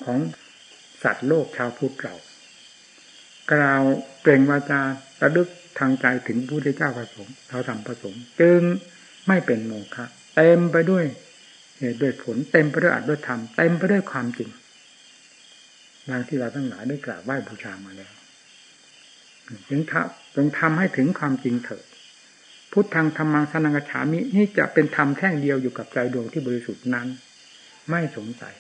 ของสัตว์โลกชาวพุทธเรากล่าวเปล่งวาจาระลึก ทางใจถึงพระพุทธเจ้าประสงค์เราทำประสงค์จึงไม่เป็นโมฆะเต็มไปด้วยเหตุด้วยผลเต็มไปด้วยอัตด้วยธรรมเต็มไปด้วยความจริงดังที่เราทั้งหลายได้กราบไหว้บูชามาแล้วจึงทำจงทำให้ถึงความจริงเถิดพุทธังธรรมังสนังกฉามินี่จะเป็นธรรมแท่งเดียวอยู่กับใจดวงที่บริสุทธิ์นั้น ไม่สงสัย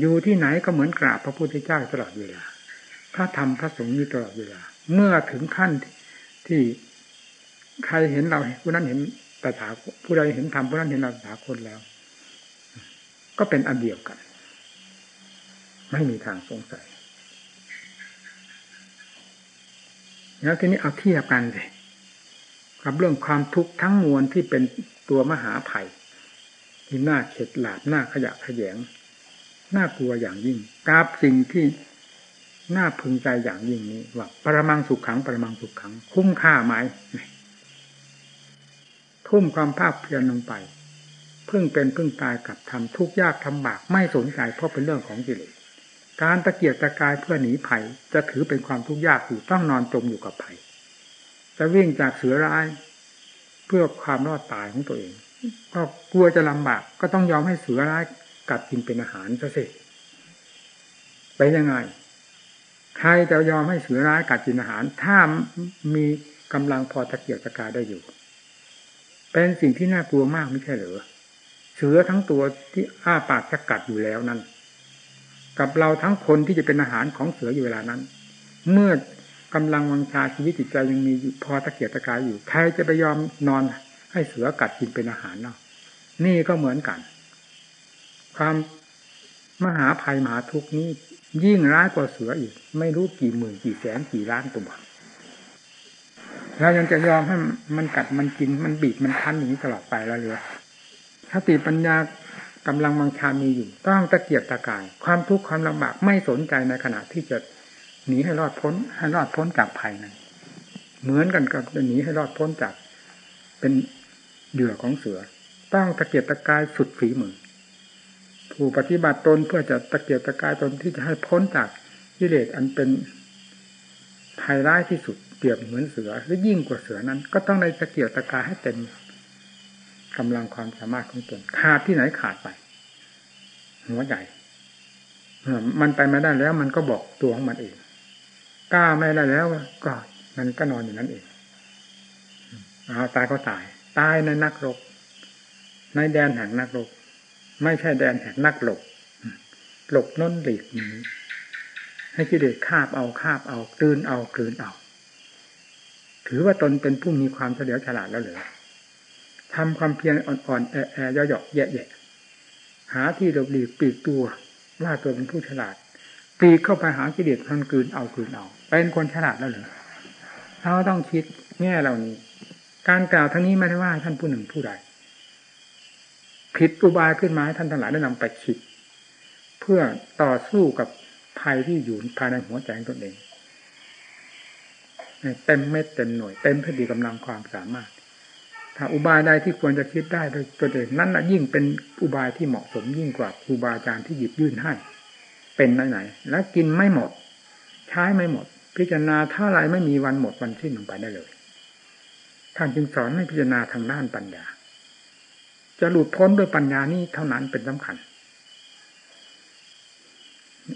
อยู่ที่ไหนก็เหมือนกราบพระพุทธเจ้าตลอดเวลาพระธรรมพระสงฆ์อยู่ตลอดเวลา เมื่อถึงขั้น ที่ใครเห็นเราผู้นั้นเห็นตถาผู้ใดเห็นธรรมผู้นั้นเห็นเราตถาคตแล้ว ก็เป็นอันเดียวกัน ไม่มีทางสงสัยแล้วทีนี้เอาเทียบกันเลยกับเรื่องความทุกข์ทั้งมวลที่เป็นตัวมหาภัยที่น่าเข็ดหลาบน่าขยะขยงน่ากลัวอย่างยิ่งกราบสิ่งที่ น่าพึงใจอย่างยิ่งนี้ว่าปรมังสุขขังปรมังสุขขัง คุ้มค่าไหมทุ่มความภาคเพียรลงไปเพิ่งเป็นเพิ่งตายกับทำทุกยากทำบากไม่สนใจเพราะเป็นเรื่องของกิเลสการตะเกียกตะกายเพื่อหนีภัยจะถือเป็นความทุกข์ยากอยู่ต้องนอนจมอยู่กับภัยจะวิ่งจากเสือร้าย เพื่อความรอดตายของตัวเอง ก็กลัวจะลำบากก็ต้องยอมให้เสือร้ายกัดกินเป็นอาหารซะสิไปยังไง ใครจะยอมให้เสือร้ายกัดกินอาหาร ถ้ามีกำลังพอตะเกียกตะกายได้อยู่ เป็นสิ่งที่น่ากลัวมากไม่ใช่เหรอเสือทั้งตัวที่อ้าปากจะกัดอยู่แล้วนั่นกับเราทั้งคนที่จะเป็นอาหารของเสืออยู่เวลานั้น เมื่อกำลังวังชาชีวิตจิตใจยังมีพอตะเกียกตะกายอยู่ใครจะไปยอมนอนให้เสือกัดกินเป็นอาหารเนาะนี่ก็เหมือนกัน ความมหาภัยมหาทุกนี้ ยิ่งร้ายกว่าเสืออีก ไม่รู้กี่หมื่นกี่แสนกี่ล้านตัวเรายังจะยอมให้มันกัดมันกินมันบีบมันคั้นอย่างนี้ตลอดไปแล้วหรือสติปัญญากำลังมังชามีอยู่ ต้องตะเกียบตะกาย ความทุกข์ความลำบากไม่สนใจในขณะที่จะหนีให้รอดพ้น ให้รอดพ้นจากภัยนั้น เหมือนกันกับจะหนีให้รอดพ้นจากเป็นเหยื่อของเสือ ต้องตะเกียบตะกายสุดฝีมือ ผู้ปฏิบัติตนเพื่อจะตะเกียบตะกายตนที่จะให้พ้นจากกิเลสอันเป็นภัยร้ายที่สุดเปรียบเหมือนเสือหรือยิ่งกว่าเสือนั้น ก็ต้องในตะเกียบตะกายให้เต็มกำลังความสามารถของตนขาดที่ไหนขาดไป หัวใหญ่มันไปไม่ได้แล้ว มันก็บอกตัวของมันเองกล้าไม่ได้แล้วก็มันก็นอนอยู่นั่นเองเอาตายก็ตาย ตายในนักรบในแดนแห่งนักรบ ไม่ใช่แดนแห่งนักหลบ หลบน้นหลีกนี้ ให้กิเลสคาบเอาคาบเอากลืนเอากลืนเอา ถือว่าตนเป็นผู้มีความเฉลียวฉลาดแล้วเหรอทำความเพียรอ่อนๆแอะแอะย่อๆแย่ๆหาที่หลบหลีกปีกตัวว่าตัวเป็นผู้ฉลาดปีกเข้าไปหากิเลสทันกลืนเอากลืนเอาเป็นคนฉลาดแล้วเหรอเราต้องคิดแง่เหล่านี้ การกล่าวทั้งนี้ไม่ได้ว่าท่านผู้หนึ่งผู้ใด ผิดอุบายขึ้นมาให้ท่านทั้งหลายได้นำไปคิด เพื่อต่อสู้กับภัยที่อยู่ภายในหัวใจตนเองเต็มเม็ดเต็มหน่วยเต็มพอดีกำลังความสามารถ ถ้าอุบายใดที่ควรจะคิดได้โดยตัวเองนั่นละยิ่งเป็นอุบายที่เหมาะสมยิ่งกว่าครูบาอาจารย์ที่หยิบยื่นให้ เป็นไหนไหนแล้วกินไม่หมด ใช้ไม่หมด พิจารณาเท่าไรไม่มีวันหมดวันสิ้นลงไปได้เลยท่านจึงสอนให้พิจารณาทางด้านปัญญา จะหลุดพ้นด้วยปัญญานี้เท่านั้นเป็นสำคัญ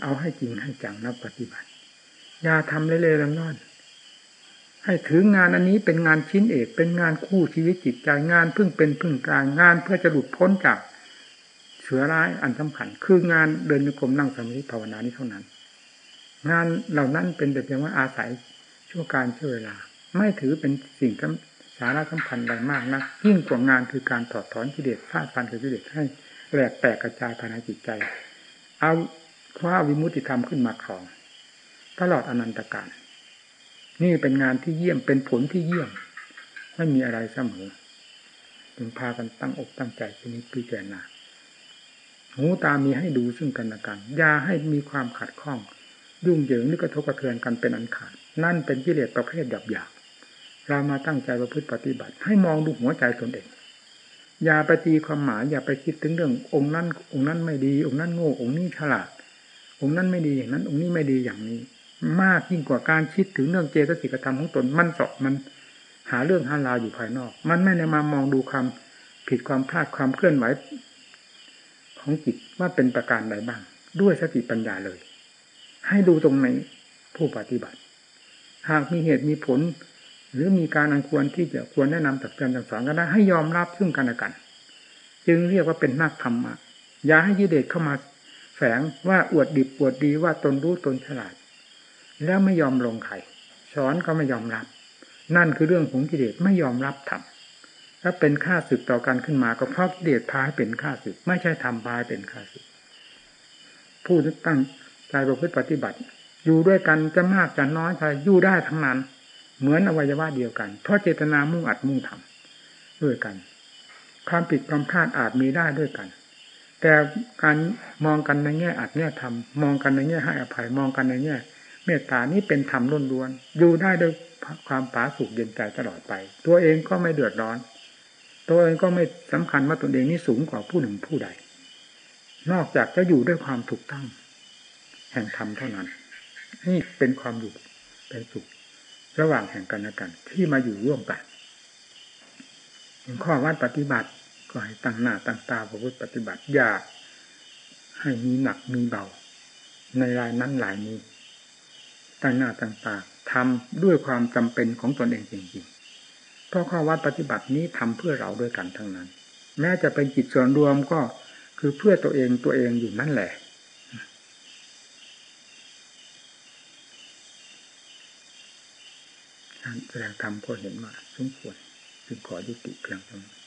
เอาให้จริงให้จังนับปฏิบัติ อย่าทำเล่ๆล่อนให้ถืองานอันนี้เป็นงานชิ้นเอก เป็นงานคู่ชีวิตจิตใจงานพึ่งเป็นพึ่งกลางงานเพื่อจะหลุดพ้นจากเสือร้ายอันสำคัญ คืองานเดินโยกมนั่งสมาธิภาวนานี้เท่านั้น งานเหล่านั้นเป็นแต่เพียงว่าอาศัยช่วงการช่วเวลา ไม่ถือเป็นสิ่งาระสำคัญใดมากนะยิ่งกว่างานคือการถอดถอนกิเลสฟาดฟันกับกิเลสให้แหลกแตกกระจายภายในจิตใจ เอาคว้าวิมุติธรรมขึ้นมาครองตลอดอนันตกาลนี่เป็นงานที่เยี่ยมเป็นผลที่เยี่ยม ไม่มีอะไรเสมอถึงพากันตั้งอกตั้งใจที่นี้พิจารณาหูตามีให้ดูซึ่งกันและกันอย่าให้มีความขัดข้อง ยุ่งเหยิงหรือกระทบกระเทือนกันเป็นอันขาด นั่นเป็นกิเลสประเภทหยาบหยาบ เรามาตั้งใจประพฤติปฏิบัติ ให้มองดูหัวใจตนเองอย่าไปตีความหมายอย่าไปคิดถึงเรื่อง องค์นั้น องค์นั้นไม่ดี องค์นั้นโง่องค์นี้ฉลาด องค์นั้นไม่ดีอย่างนั้น องค์นี้ไม่ดีอย่างนี้ มากยิ่งกว่าการคิดถึงเรื่องเจตสิกธรรมของตนมันสอบมันหาเรื่องหาราอยู่ภายนอก มันไม่ได้มามองดูความผิดความพลาดความเคลื่อนไหวของจิตว่าเป็นประการใดบ้าง ด้วยสติปัญญาเลย ให้ดูตรงไหนผู้ปฏิบัติ หากมีเหตุมีผล หรือมีการอันควรที่จะควรแนะนำตักเตือนสั่งสอนกันได้ให้ยอมรับซึ่งกันและกัน จึงเรียกว่าเป็นนักธรรมะอย่าให้ยิเดชเข้ามาแฝงว่าอวดดิบอวดดีว่าตนรู้ตนฉลาด แล้วไม่ยอมลงไข่สอนก็ไม่ยอมรับ นั่นคือเรื่องของกิเลสไม่ยอมรับธรรมถ้าเป็นข้าศึกต่อกันขึ้นมาก็เพราะกิเลสพาให้เป็นข้าศึก ไม่ใช่ทำพาให้เป็นข้าศึก ผู้ที่ตั้งใจประพฤติปฏิบัติ อยู่ด้วยกันจะมากจะน้อยใครอยู่ได้ทั้งนั้น เหมือนอวัยวะเดียวกัน เพราะเจตนามุ่งอัดมุ่งทำด้วยกัน ความผิดความพลาดอาจมีได้ด้วยกัน แต่การมองกันในแง่อัดแง่ทำมองกันในแง่ให้อภัยมองกันในแง่เมตตานี้เป็นธรรมล้วนๆอยู่ได้ด้วยความผาสุกเย็นใจตลอดไป ตัวเองก็ไม่เดือดร้อน ตัวเองก็ไม่สำคัญว่าตนเองนี่สูงกว่าผู้หนึ่งผู้ใด นอกจากจะอยู่ด้วยความถูกต้อง แห่งธรรมเท่านั้น นี่เป็นความอยู่เป็นสุข ระหว่างแห่งกันและกัน ที่มาอยู่ร่วมกันข้อวัดปฏิบัติก็ให้ตั้งหน้าตั้งตาประพฤติปฏิบัติอย่าให้มีหนักมีเบาในรายนั้นหลายนี้ตั้งหน้าตั้งตาทำด้วยความจำเป็นของตนเองจริงๆเพราะข้อวัดปฏิบัตินี้ทำเพื่อเราด้วยกันทั้งนั้น แม้จะเป็นจิตส่วนรวมก็คือเพื่อตัวเองตัวเองอยู่นั่นแหละ การแสดงธรรมก็เห็นว่าสมควรจึงขอยุติเพียงเท่านี้